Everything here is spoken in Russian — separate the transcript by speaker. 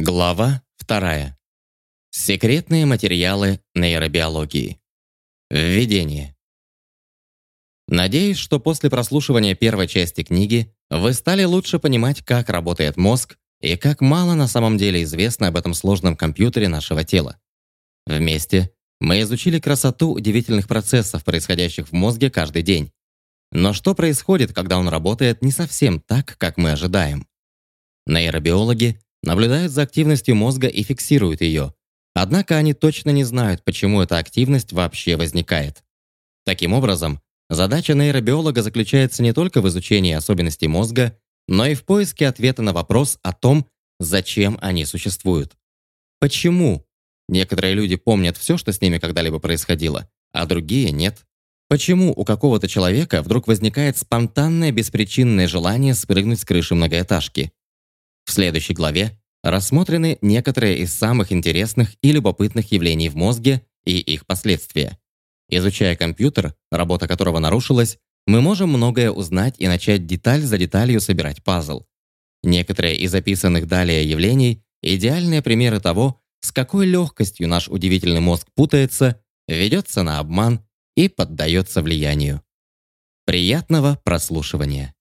Speaker 1: Глава 2. Секретные материалы нейробиологии. Введение. Надеюсь, что после прослушивания первой части книги вы стали лучше понимать, как работает мозг и как мало на самом деле известно об этом сложном компьютере нашего тела. Вместе мы изучили красоту удивительных процессов, происходящих в мозге каждый день. Но что происходит, когда он работает не совсем так, как мы ожидаем? Нейробиологи наблюдают за активностью мозга и фиксируют ее. Однако они точно не знают, почему эта активность вообще возникает. Таким образом, задача нейробиолога заключается не только в изучении особенностей мозга, но и в поиске ответа на вопрос о том, зачем они существуют. Почему? Некоторые люди помнят все, что с ними когда-либо происходило, а другие нет. Почему у какого-то человека вдруг возникает спонтанное беспричинное желание спрыгнуть с крыши многоэтажки? В следующей главе рассмотрены некоторые из самых интересных и любопытных явлений в мозге и их последствия. Изучая компьютер, работа которого нарушилась, мы можем многое узнать и начать деталь за деталью собирать пазл. Некоторые из описанных далее явлений – идеальные примеры того, с какой легкостью наш удивительный мозг путается, ведется на обман и поддается влиянию. Приятного прослушивания!